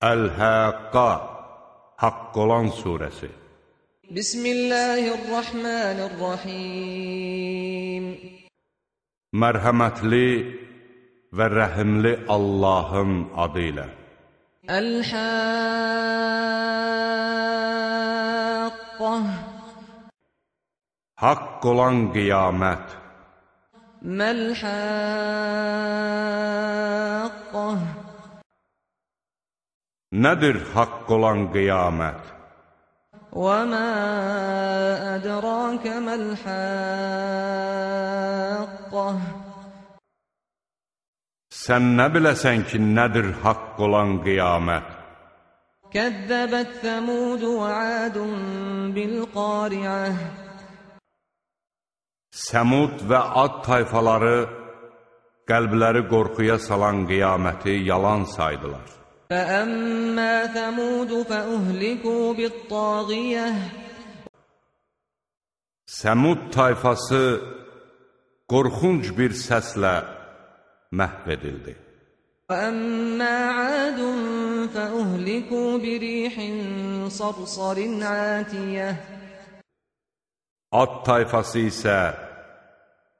Əl-Həqqa Haqq olan surəsi Bismillahirrahmanirrahim Mərhəmətli və rəhimli Allahın adı ilə Əl-Həqqə Haqq olan qiyamət Məl-Həqqə Nədir haqq olan qiyamət? وَمَا أَدْرَاكَ مَا الْحَاقَّةُ Sən nə biləsən ki, nədir haqq olan qiyamət? كَذَّبَتْ ثَمُودُ وَعَادٌ بِالْقَارِعَةِ Səmud və ad tayfaları qəlbləri qorxuya salan qiyaməti yalan saydılar. فَأَمَّا ثَمُودُ فَأُهْلِكُوا بِالطَّاغِيَةِ Səmud tayfası qorxunc bir səslə məhv edildi. وَأَمَّا عَادٌ فَأُهْلِكُوا بِرِيحٍ صَرْصَرٍ عَاتِيَةٍ Ad tayfası isə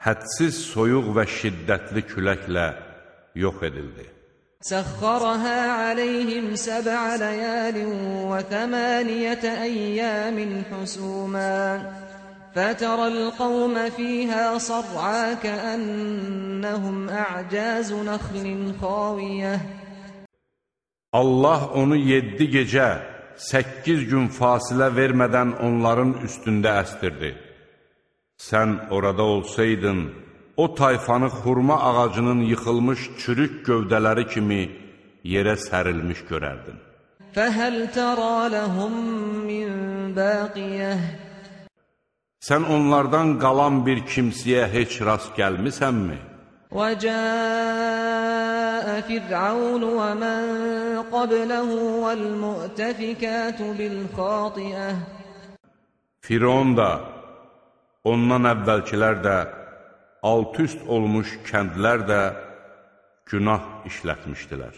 hədsiz soyuq və şiddətli küləklə yox edildi. سخرها عليهم سبع ليال وثمانية أيام حسوما فترى القوم فيها صرعا كأنهم أعجاز نخل خاوية Allah onu yeddi gecə, səkkiz gün fasilə vermədən onların üstündə əstirdi. Sən orada olsaydın, o tayfanı xurma ağacının yıxılmış çürük gövdələri kimi yerə sərilmiş görərdin. Fəhəl tərə ləhum min bəqiyəh Sən onlardan qalan bir kimsəyə heç rast gəlmisənmi? Və cəəə fir'aun və mən qabləhu vəl-mü'təfikətü bil-xatiəh Firon da, ondan əvvəlkilər də alt-üst olmuş kəndlər də günah işlətmişdilər.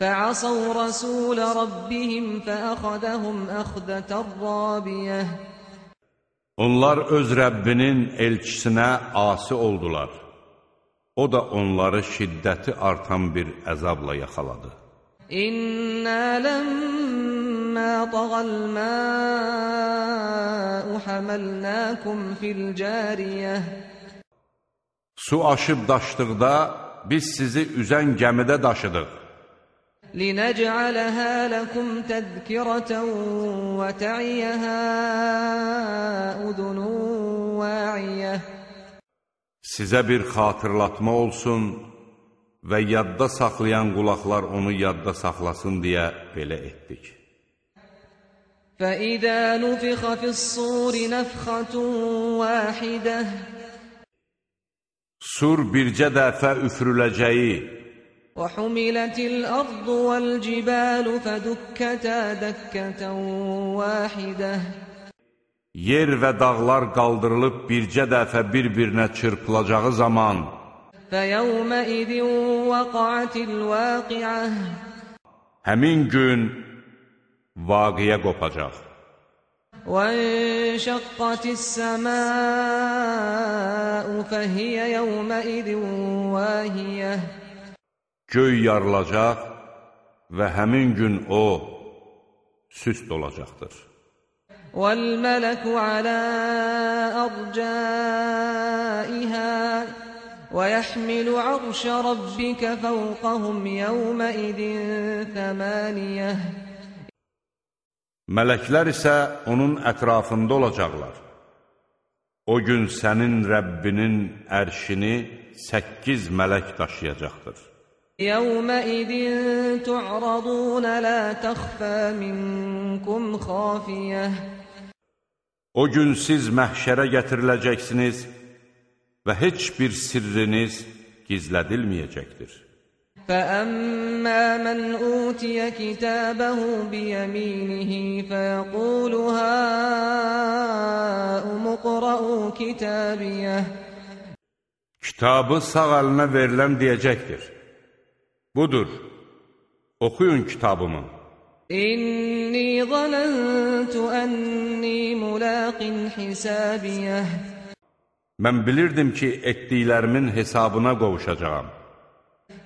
فعصوا رسول ربهم فأخذهم أخذة رابية Onlar öz Rəbbinin elçisinə asi oldular. O da onları şiddəti artan bir əzabla yaxaladı. إنا لما طغى الماء حملناكم في الجارية Su aşıb daşdıqda biz sizi üzən gəmidə daşıdıq. لنجعلها لكم تذكرة وتعيها أذن واعية Sizə bir xatırlatma olsun və yadda saxlayan qulaqlar onu yadda saxlasın deyə belə etdik. فإذا نفخ في الصور نفخة واحدة Sur bircə dəfə üfürüləcəyi, وحملت الأرض والجبال فدكتا دكة واحدة yer və dağlar qaldırılıb bircə dəfə bir-birinə çırpılacağı zaman فيومئذ وقعت الواقعة həmin gün vaqiyə qopacaq. وانشقت السماء فهي يومئذ واهية Göy yarılacaq və həmin gün o süst olacaqdır. والملك على أرجائها ويحمل عرش ربك فوقهم يومئذ ثمانية Mələklər isə onun ətrafında olacaqlar. O gün sənin Rəbbinin ərşini səkkiz mələk daşıyacaqdır. يومئذ تعرضون لا تخفى منكم خافية O gün siz məhşərə gətiriləcəksiniz və heç bir sirriniz gizlədilməyəcəkdir. فأما من أوتي كتابه بيمينه فيقول هاؤم اقرءوا كتابيه Kitabı sağ əlinə verilən deyəcəkdir. Budur, oxuyun kitabımı. إني ظننت أني ملاق حسابيه Mən bilirdim ki, etdiklərimin hesabına qovuşacağam.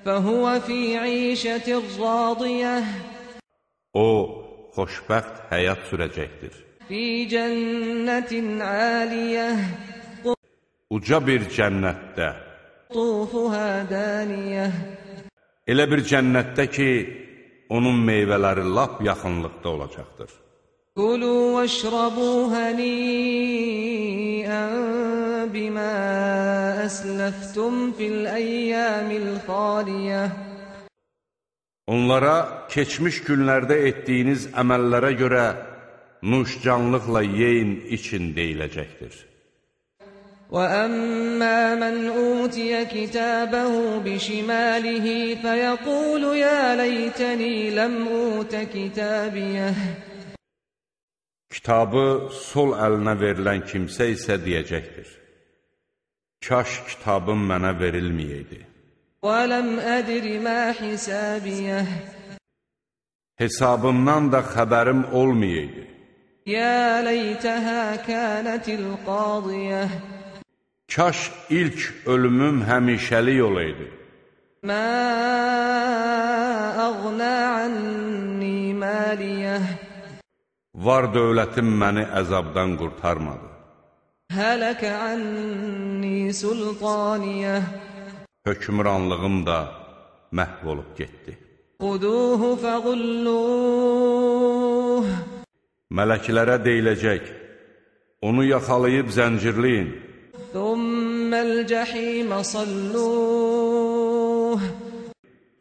فهو في عيشة راضية O, xoşbəxt həyat sürəcəkdir. في جنة عالية Uca bir cənnətdə, قطوفها دانية elə bir cənnətdə ki, onun meyvələri lap yaxınlıqda olacaqdır. كلوا واشربوا هنيئا بما أسلفتم في الأيام الخالية Onlara keçmiş günlərdə etdiyiniz əməllərə görə nuşcanlıqla yeyin için deyiləcəkdir. وأما من أوتي كتابه بشماله فيقول يا ليتني لم أوت كتابيه Kitabı sol əlinə verilən kimsə isə deyəcəkdir. Kaş kitabım mənə verilməyəydi. ولم أدر ما حسابيه Hesabımdan da xəbərim olmayaydı. يا ليتها كانت القاضية Kaş ilk ölümüm həmişəlik olaydı. ما أغنى عني ماليه Var dövlətim məni əzabdan qurtarmadı. Hələk anni sultaniyə Hökmranlığım da məhv olub getdi. Quduhu fəqulluh Mələklərə deyiləcək, onu yaxalayıb zəncirliyin. Thumməl cəhimə salluh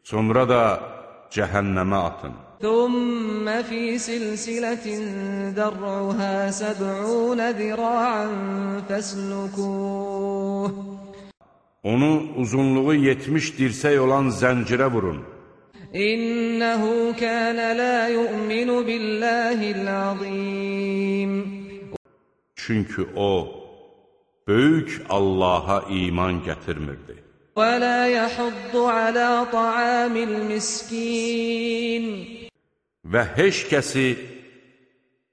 Sonra da cəhənnəmə atın. ثم في سلسلة درعها سبعون ذراعا فاسلكوه Onu uzunluğu 70 dirsək olan zəncirə vurun. إنه كان لا يؤمن بالله العظيم Çünki o, böyük Allaha iman gətirmirdi. ولا يحض على طعام المسكين və heç kəsi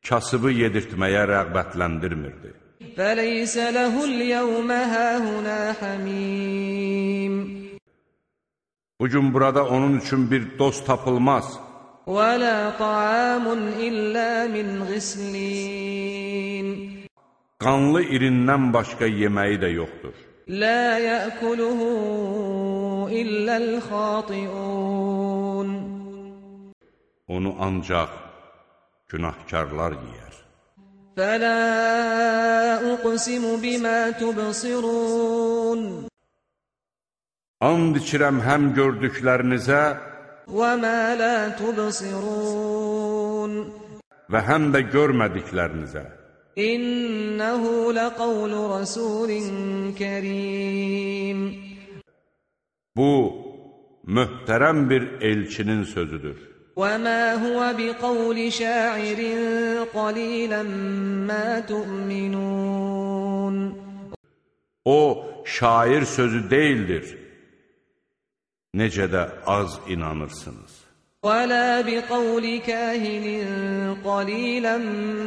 kasıbı yedirtməyə rəğbətləndirmirdi. Fəleysə ləhul yəvmə həhuna həmim. Bugün burada onun üçün bir dost tapılmaz. Vələ ta'amun illə min qislin. Qanlı irindən başqa yeməyi də yoxdur. Lə yəkuluhu illəl xatiun onu ancaq günahkarlar yeyər. Fələ uqsimu bimə tubsirun And içirəm həm gördüklərinizə və mə lə tubsirun və həm də görmədiklərinizə. İnnehu ləqavlu rəsulin kərim Bu, möhtərəm bir elçinin sözüdür. وما هو بقول شاعر قليلا ما تؤمنون O, şair sözü deyildir. Necə də az inanırsınız. ولا بقول كاهن قليلا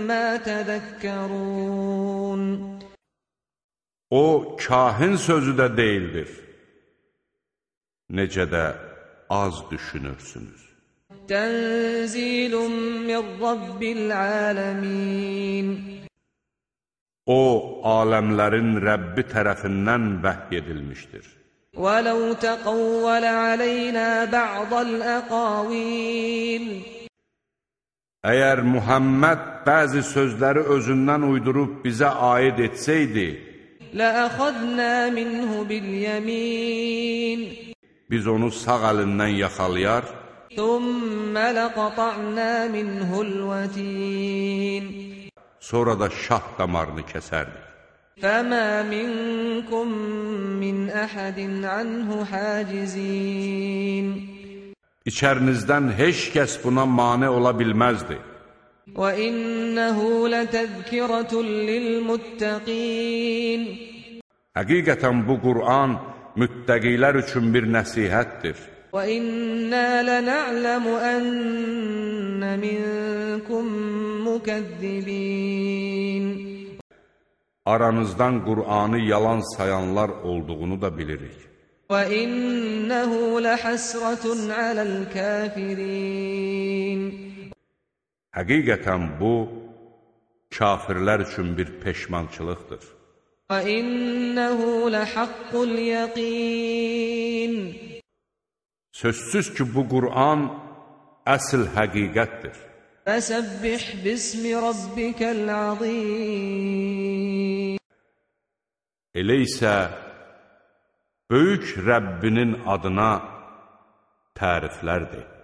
ما تذكرون O, kahin sözü də deyildir. Necə də az düşünürsünüz. تنزيل من رب العالمين O, aləmlərin Rəbbi tərəfindən vəhy edilmişdir. ولو تقول علينا بعض الأقاويل Əgər Muhammed bəzi sözləri özündən uydurub bizə aid etsəydi, لأخذنا منه باليمين biz onu sağ əlindən yaxalayar, Sonra da şah damarını kəsərdik. Fəmə minkum min əhədin anhu hacizin. İçərinizdən heç kəs buna mane ola bilməzdi. Və innəhu lətəzkirətun lilmuttəqin. Həqiqətən bu Qur'an müttəqilər üçün bir nəsihətdir. وإنا لنعلم أن منكم مكذبين Aranızdan Qur'anı yalan sayanlar olduğunu da bilirik. وَإِنَّهُ لَحَسْرَةٌ عَلَى الْكَافِرِينَ Həqiqətən bu, kafirlər üçün bir peşmançılıqdır. وَإِنَّهُ لَحَقُّ الْيَقِينِ Sözsüz ki, bu Qur'an əsl həqiqətdir. Fəsəbbih bismi rabbikəl azim. Elə isə böyük Rəbbinin adına təriflərdir.